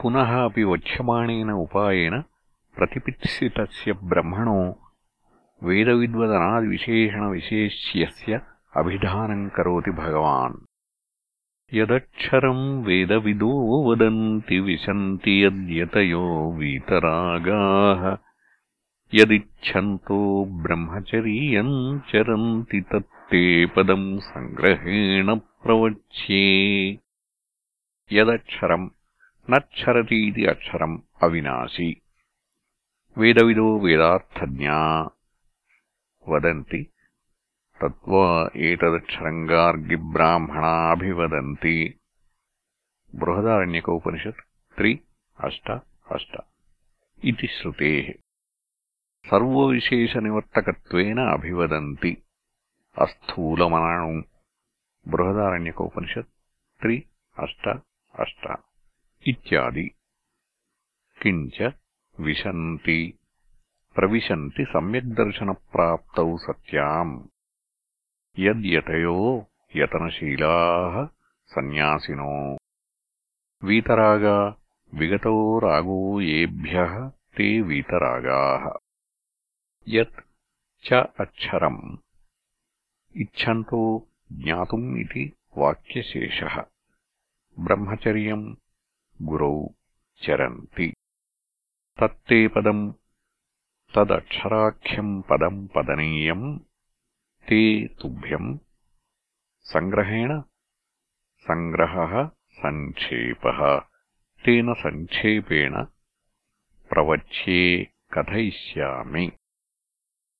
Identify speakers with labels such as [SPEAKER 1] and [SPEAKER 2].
[SPEAKER 1] पुनः अपि वक्ष्यमाणेन उपायेन प्रतिपित्सितस्य ब्रह्मणो वेदविद्वदनादिविशेषणविशेष्यस्य अभिधानम् करोति भगवान् यदक्षरम् वेदविदो वदन्ति विशन्ति यद्यतयो वीतरागाः यदिच्छन्तो ब्रह्मचर्यम् चरन्ति तत्ते पदम् सङ्ग्रहेण प्रवच्ये यदक्षरम् నచ్చరతీతి అక్షరం అవినాశి. వేదవిదో వేదార్థజ్ఞా. వదంతి. తత్వా ఏతదక్షరం గార్గిబ్రాహ్మణాభివదంతి బృహదారణ్యక ఉపనిషత్ త్రి అష్ట అష్ట. ఇది శ్రుతే సర్వవిశేషనివర్తకత్వేన అభివదంతి. అస్థూలమనాణం బృహదారణ్యక ఉపనిషత్ త్రి అష్ట అష్ట. इत्यादि किञ्च विशन्ति प्रविशन्ति सम्यग्दर्शनप्राप्तौ सत्याम् यद्यतयो यतनशीलाः सन्न्यासिनो वीतरागा विगतो रागो येभ्यः ते वीतरागाः यत् च अक्षरम् इच्छन्तो ज्ञातुम् इति वाक्यशेषः ब्रह्मचर्यम् गुरौ चरन्ति। तत्ते पदम् तदक्षराख्यम् पदम् पदनीयम् ते तुभ्यम् सङ्ग्रहेण सङ्ग्रहः सङ्क्षेपः। तेन सङ्क्षेपेण प्रवच्ये कथयिष्यामि